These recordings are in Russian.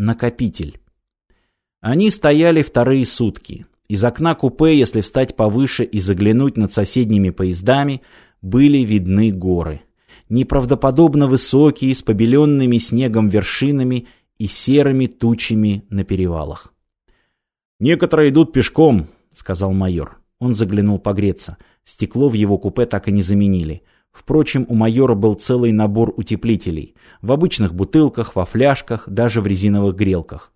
Накопитель. Они стояли вторые сутки. Из окна купе, если встать повыше и заглянуть над соседними поездами, были видны горы. Неправдоподобно высокие, с побеленными снегом вершинами и серыми тучами на перевалах. «Некоторые идут пешком», — сказал майор. Он заглянул погреться. Стекло в его купе так и не заменили. Впрочем, у майора был целый набор утеплителей. В обычных бутылках, во фляжках, даже в резиновых грелках.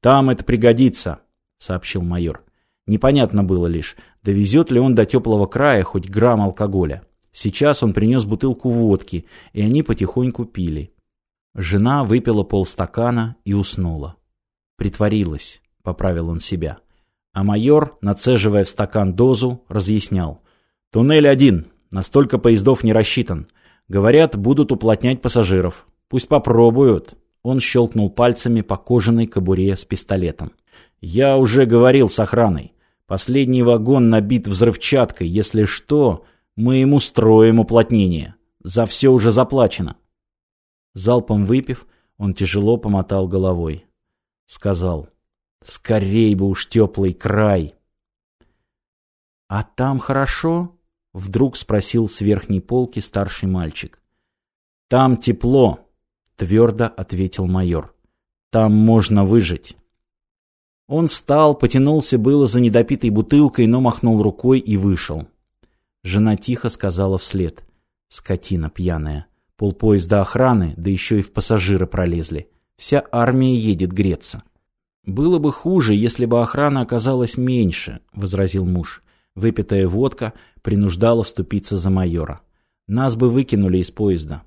«Там это пригодится», — сообщил майор. Непонятно было лишь, довезет ли он до теплого края хоть грамм алкоголя. Сейчас он принес бутылку водки, и они потихоньку пили. Жена выпила полстакана и уснула. Притворилась, поправил он себя. А майор, нацеживая в стакан дозу, разъяснял. Туннель один, настолько поездов не рассчитан. Говорят, будут уплотнять пассажиров. Пусть попробуют. Он щелкнул пальцами по кожаной кобуре с пистолетом. Я уже говорил с охраной. Последний вагон набит взрывчаткой. Если что, мы ему строим уплотнение. За все уже заплачено. Залпом выпив, он тяжело помотал головой. Сказал, скорей бы уж теплый край. А там хорошо? Вдруг спросил с верхней полки старший мальчик. Там тепло, твердо ответил майор. Там можно выжить. Он встал, потянулся было за недопитой бутылкой, но махнул рукой и вышел. Жена тихо сказала вслед. Скотина пьяная. Полпоезда охраны, да еще и в пассажиры пролезли. Вся армия едет греться. «Было бы хуже, если бы охрана оказалась меньше», — возразил муж. Выпитая водка принуждала вступиться за майора. «Нас бы выкинули из поезда».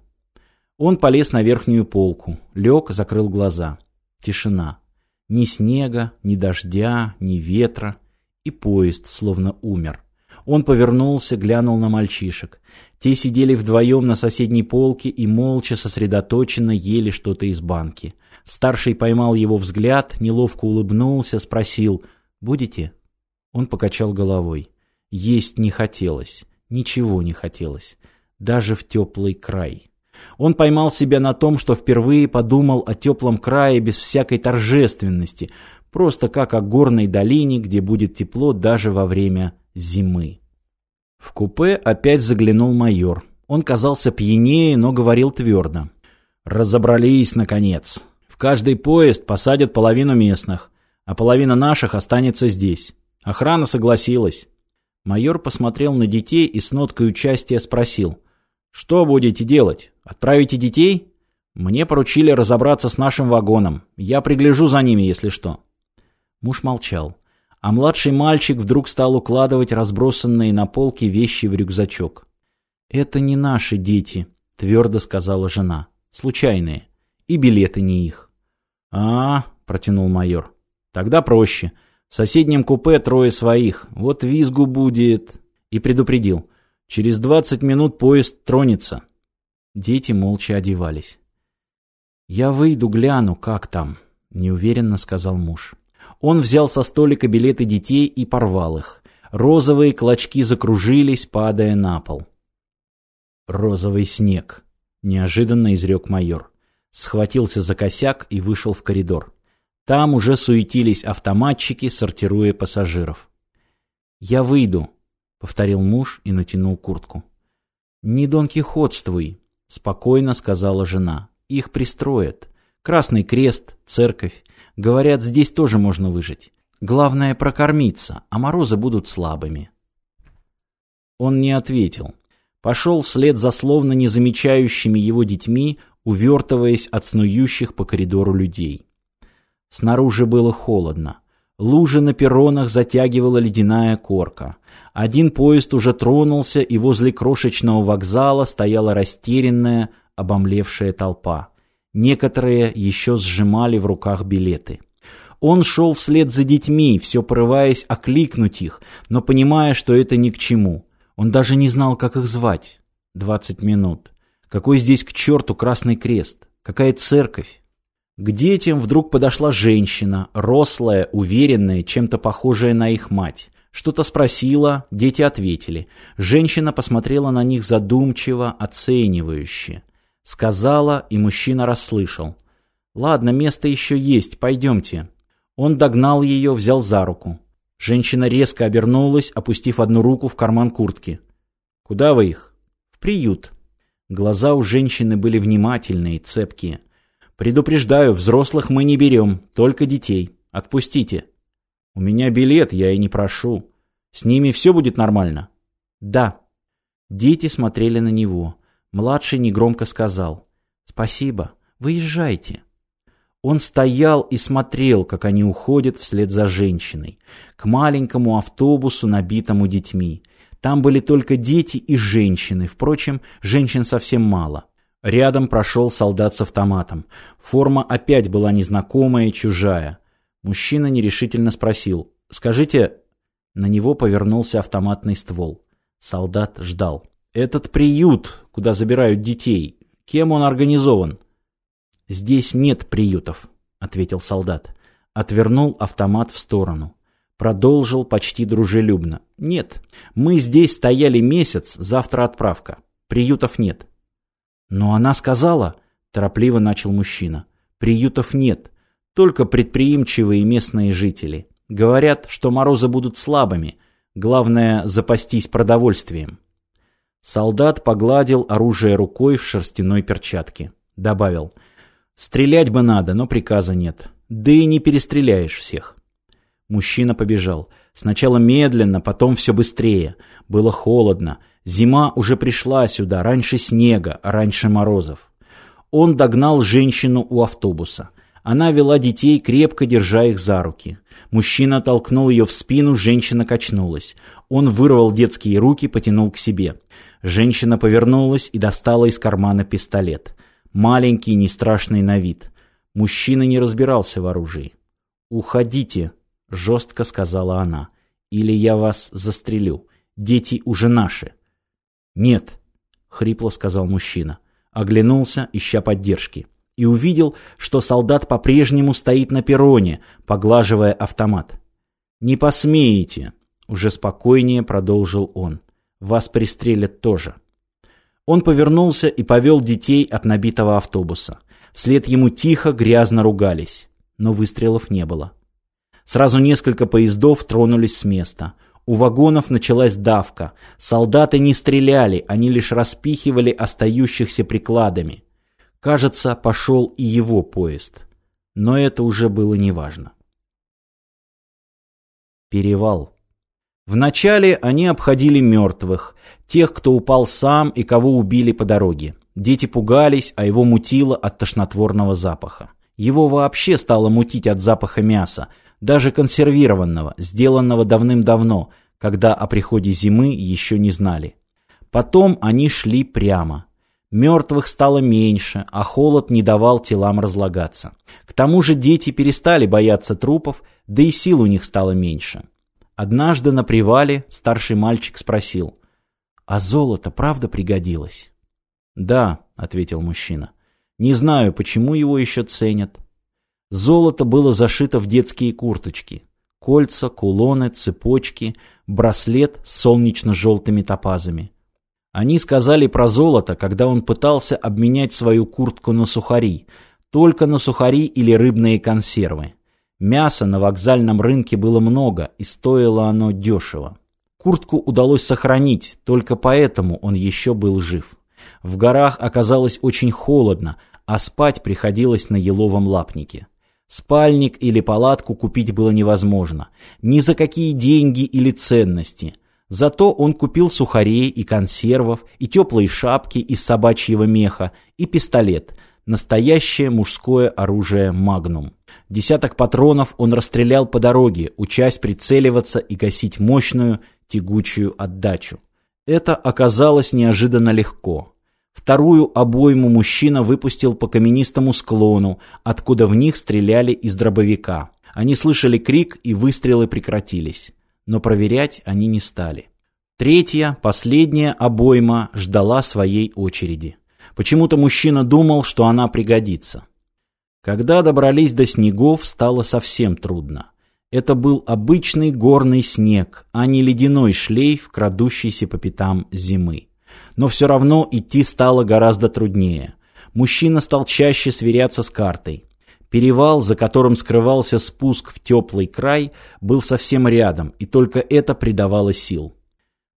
Он полез на верхнюю полку, лег, закрыл глаза. Тишина. Ни снега, ни дождя, ни ветра. И поезд словно умер. Он повернулся, глянул на мальчишек. Те сидели вдвоем на соседней полке и молча сосредоточенно ели что-то из банки. Старший поймал его взгляд, неловко улыбнулся, спросил «Будете?» Он покачал головой. Есть не хотелось, ничего не хотелось, даже в теплый край. Он поймал себя на том, что впервые подумал о теплом крае без всякой торжественности, просто как о горной долине, где будет тепло даже во время зимы. В купе опять заглянул майор. Он казался пьянее, но говорил твердо. «Разобрались, наконец. В каждый поезд посадят половину местных, а половина наших останется здесь. Охрана согласилась». Майор посмотрел на детей и с ноткой участия спросил. «Что будете делать? Отправите детей?» «Мне поручили разобраться с нашим вагоном. Я пригляжу за ними, если что». Муж молчал а младший мальчик вдруг стал укладывать разбросанные на полке вещи в рюкзачок. «Это не наши дети», — твердо сказала жена. «Случайные. И билеты не их». «А, -а — протянул майор, — тогда проще. В соседнем купе трое своих. Вот визгу будет». И предупредил. «Через двадцать минут поезд тронется». Дети молча одевались. «Я выйду, гляну, как там», — неуверенно сказал муж. Он взял со столика билеты детей и порвал их. Розовые клочки закружились, падая на пол. «Розовый снег», — неожиданно изрек майор. Схватился за косяк и вышел в коридор. Там уже суетились автоматчики, сортируя пассажиров. «Я выйду», — повторил муж и натянул куртку. «Не донкихотствуй», — спокойно сказала жена. «Их пристроят. Красный крест, церковь. Говорят, здесь тоже можно выжить. Главное прокормиться, а морозы будут слабыми. Он не ответил. Пошел вслед за словно не замечающими его детьми, увертываясь от снующих по коридору людей. Снаружи было холодно. Лужи на перронах затягивала ледяная корка. Один поезд уже тронулся, и возле крошечного вокзала стояла растерянная, обомлевшая толпа. Некоторые еще сжимали в руках билеты. Он шел вслед за детьми, все порываясь окликнуть их, но понимая, что это ни к чему. Он даже не знал, как их звать. Двадцать минут. Какой здесь к черту Красный Крест? Какая церковь? К детям вдруг подошла женщина, рослая, уверенная, чем-то похожая на их мать. Что-то спросила, дети ответили. Женщина посмотрела на них задумчиво, оценивающе. Сказала, и мужчина расслышал. «Ладно, место еще есть, пойдемте». Он догнал ее, взял за руку. Женщина резко обернулась, опустив одну руку в карман куртки. «Куда вы их?» «В приют». Глаза у женщины были внимательные, цепкие. «Предупреждаю, взрослых мы не берем, только детей. Отпустите». «У меня билет, я и не прошу. С ними все будет нормально?» «Да». Дети смотрели на него. Младший негромко сказал. «Спасибо. Выезжайте». Он стоял и смотрел, как они уходят вслед за женщиной, к маленькому автобусу, набитому детьми. Там были только дети и женщины, впрочем, женщин совсем мало. Рядом прошел солдат с автоматом. Форма опять была незнакомая, чужая. Мужчина нерешительно спросил «Скажите...» На него повернулся автоматный ствол. Солдат ждал. «Этот приют, куда забирают детей, кем он организован?» «Здесь нет приютов», — ответил солдат. Отвернул автомат в сторону. Продолжил почти дружелюбно. «Нет, мы здесь стояли месяц, завтра отправка. Приютов нет». «Но она сказала...» — торопливо начал мужчина. «Приютов нет, только предприимчивые местные жители. Говорят, что морозы будут слабыми. Главное — запастись продовольствием». Солдат погладил оружие рукой в шерстяной перчатке. Добавил — Стрелять бы надо, но приказа нет. Да и не перестреляешь всех. Мужчина побежал. Сначала медленно, потом все быстрее. Было холодно. Зима уже пришла сюда, раньше снега, раньше морозов. Он догнал женщину у автобуса. Она вела детей, крепко держа их за руки. Мужчина толкнул ее в спину, женщина качнулась. Он вырвал детские руки, потянул к себе. Женщина повернулась и достала из кармана пистолет маленький, не страшный на вид. Мужчина не разбирался в оружии. «Уходите», — жестко сказала она, — «или я вас застрелю. Дети уже наши». «Нет», — хрипло сказал мужчина, оглянулся, ища поддержки, и увидел, что солдат по-прежнему стоит на перроне, поглаживая автомат. «Не посмеете», — уже спокойнее продолжил он, — «вас пристрелят тоже». Он повернулся и повел детей от набитого автобуса. Вслед ему тихо, грязно ругались. Но выстрелов не было. Сразу несколько поездов тронулись с места. У вагонов началась давка. Солдаты не стреляли, они лишь распихивали остающихся прикладами. Кажется, пошел и его поезд. Но это уже было неважно. Перевал. Вначале они обходили мертвых, тех, кто упал сам и кого убили по дороге. Дети пугались, а его мутило от тошнотворного запаха. Его вообще стало мутить от запаха мяса, даже консервированного, сделанного давным-давно, когда о приходе зимы еще не знали. Потом они шли прямо. Мертвых стало меньше, а холод не давал телам разлагаться. К тому же дети перестали бояться трупов, да и сил у них стало меньше. Однажды на привале старший мальчик спросил, «А золото правда пригодилось?» «Да», — ответил мужчина. «Не знаю, почему его еще ценят». Золото было зашито в детские курточки. Кольца, кулоны, цепочки, браслет с солнечно-желтыми топазами. Они сказали про золото, когда он пытался обменять свою куртку на сухари, только на сухари или рыбные консервы. Мяса на вокзальном рынке было много, и стоило оно дешево. Куртку удалось сохранить, только поэтому он еще был жив. В горах оказалось очень холодно, а спать приходилось на еловом лапнике. Спальник или палатку купить было невозможно, ни за какие деньги или ценности. Зато он купил сухарей и консервов, и теплые шапки из собачьего меха, и пистолет – Настоящее мужское оружие «Магнум». Десяток патронов он расстрелял по дороге, учась прицеливаться и гасить мощную, тягучую отдачу. Это оказалось неожиданно легко. Вторую обойму мужчина выпустил по каменистому склону, откуда в них стреляли из дробовика. Они слышали крик, и выстрелы прекратились. Но проверять они не стали. Третья, последняя обойма ждала своей очереди. Почему-то мужчина думал, что она пригодится. Когда добрались до снегов, стало совсем трудно. Это был обычный горный снег, а не ледяной шлейф, крадущийся по пятам зимы. Но все равно идти стало гораздо труднее. Мужчина стал чаще сверяться с картой. Перевал, за которым скрывался спуск в теплый край, был совсем рядом, и только это придавало сил.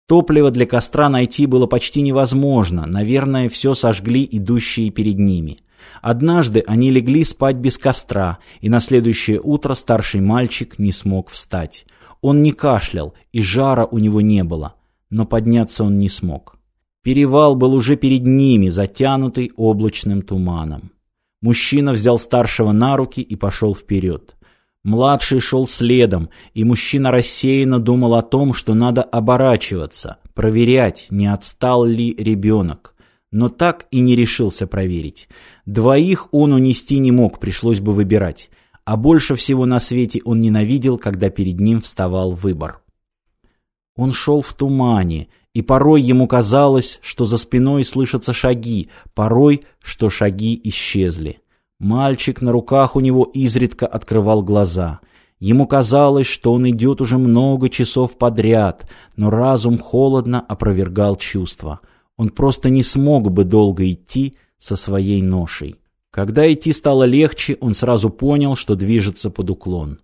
Топливо для костра найти было почти невозможно, наверное, все сожгли идущие перед ними. Однажды они легли спать без костра, и на следующее утро старший мальчик не смог встать. Он не кашлял, и жара у него не было, но подняться он не смог. Перевал был уже перед ними, затянутый облачным туманом. Мужчина взял старшего на руки и пошел вперед. Младший шел следом, и мужчина рассеянно думал о том, что надо оборачиваться, проверять, не отстал ли ребенок. Но так и не решился проверить. Двоих он унести не мог, пришлось бы выбирать. А больше всего на свете он ненавидел, когда перед ним вставал выбор. Он шел в тумане, и порой ему казалось, что за спиной слышатся шаги, порой, что шаги исчезли. Мальчик на руках у него изредка открывал глаза. Ему казалось, что он идет уже много часов подряд, но разум холодно опровергал чувства. Он просто не смог бы долго идти со своей ношей. Когда идти стало легче, он сразу понял, что движется под уклон.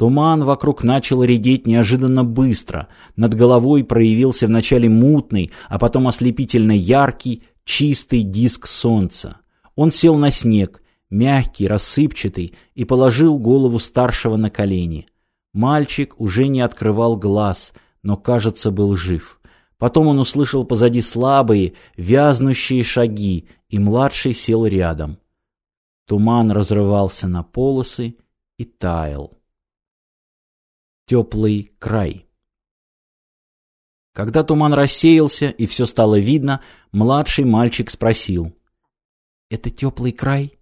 Туман вокруг начал редеть неожиданно быстро. Над головой проявился вначале мутный, а потом ослепительно яркий, чистый диск солнца. Он сел на снег, мягкий, рассыпчатый, и положил голову старшего на колени. Мальчик уже не открывал глаз, но, кажется, был жив. Потом он услышал позади слабые, вязнущие шаги, и младший сел рядом. Туман разрывался на полосы и таял теплый край. Когда туман рассеялся и все стало видно, младший мальчик спросил. «Это теплый край?»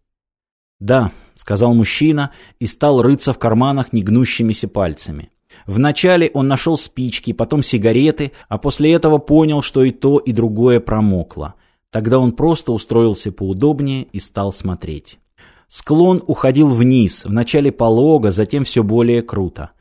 «Да», — сказал мужчина и стал рыться в карманах негнущимися пальцами. Вначале он нашел спички, потом сигареты, а после этого понял, что и то, и другое промокло. Тогда он просто устроился поудобнее и стал смотреть. Склон уходил вниз, вначале полого, затем все более круто.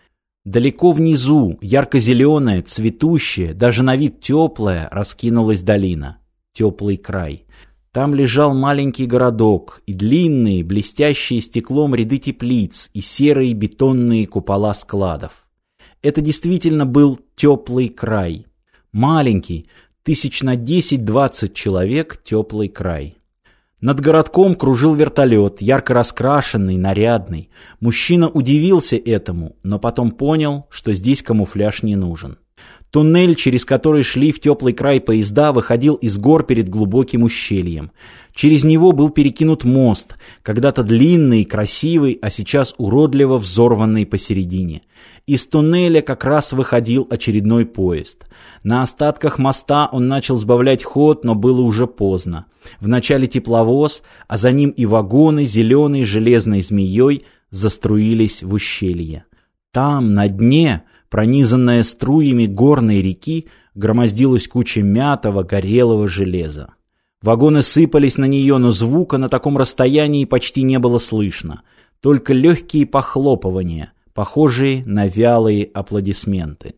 Далеко внизу, ярко-зеленая, цветущая, даже на вид теплая, раскинулась долина. Теплый край. Там лежал маленький городок, и длинные, блестящие стеклом ряды теплиц, и серые бетонные купола складов. Это действительно был теплый край. Маленький, тысяч на десять-двадцать человек, теплый край. Над городком кружил вертолет, ярко раскрашенный, нарядный. Мужчина удивился этому, но потом понял, что здесь камуфляж не нужен. Туннель, через который шли в теплый край поезда, выходил из гор перед глубоким ущельем. Через него был перекинут мост, когда-то длинный красивый, а сейчас уродливо взорванный посередине. Из туннеля как раз выходил очередной поезд. На остатках моста он начал сбавлять ход, но было уже поздно. Вначале тепловоз, а за ним и вагоны зеленой железной змеей заструились в ущелье. Там, на дне, пронизанная струями горной реки, громоздилась куча мятого, горелого железа. Вагоны сыпались на нее, но звука на таком расстоянии почти не было слышно. Только легкие похлопывания, похожие на вялые аплодисменты.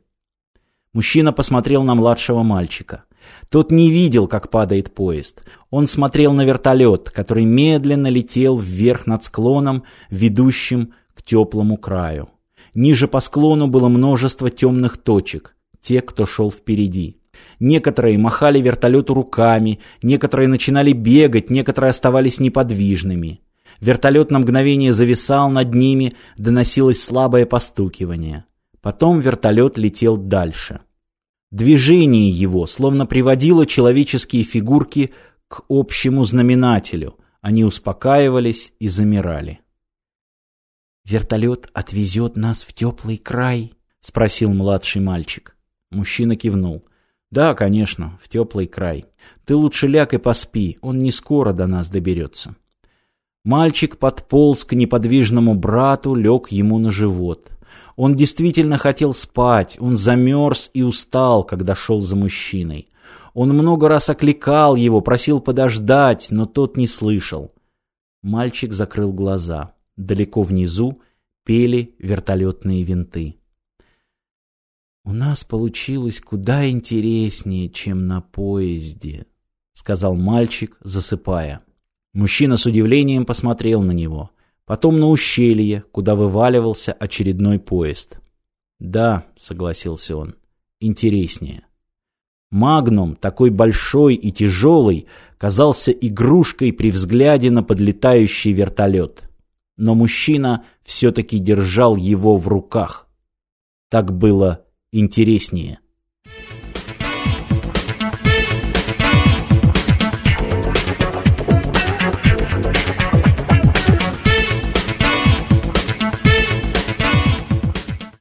Мужчина посмотрел на младшего мальчика. Тот не видел, как падает поезд. Он смотрел на вертолет, который медленно летел вверх над склоном, ведущим к теплому краю. Ниже по склону было множество темных точек, те, кто шел впереди. Некоторые махали вертолету руками, некоторые начинали бегать, некоторые оставались неподвижными. Вертолет на мгновение зависал над ними, доносилось слабое постукивание. Потом вертолет летел дальше. Движение его словно приводило человеческие фигурки к общему знаменателю. Они успокаивались и замирали. «Вертолет отвезет нас в теплый край?» — спросил младший мальчик. Мужчина кивнул. «Да, конечно, в теплый край. Ты лучше ляг и поспи, он не скоро до нас доберется». Мальчик подполз к неподвижному брату, лег ему на живот. Он действительно хотел спать, он замерз и устал, когда шел за мужчиной. Он много раз окликал его, просил подождать, но тот не слышал. Мальчик закрыл глаза. Далеко внизу пели вертолетные винты. «У нас получилось куда интереснее, чем на поезде», — сказал мальчик, засыпая. Мужчина с удивлением посмотрел на него, потом на ущелье, куда вываливался очередной поезд. «Да», — согласился он, — «интереснее». Магнум, такой большой и тяжелый, казался игрушкой при взгляде на подлетающий вертолет но мужчина все-таки держал его в руках. Так было интереснее.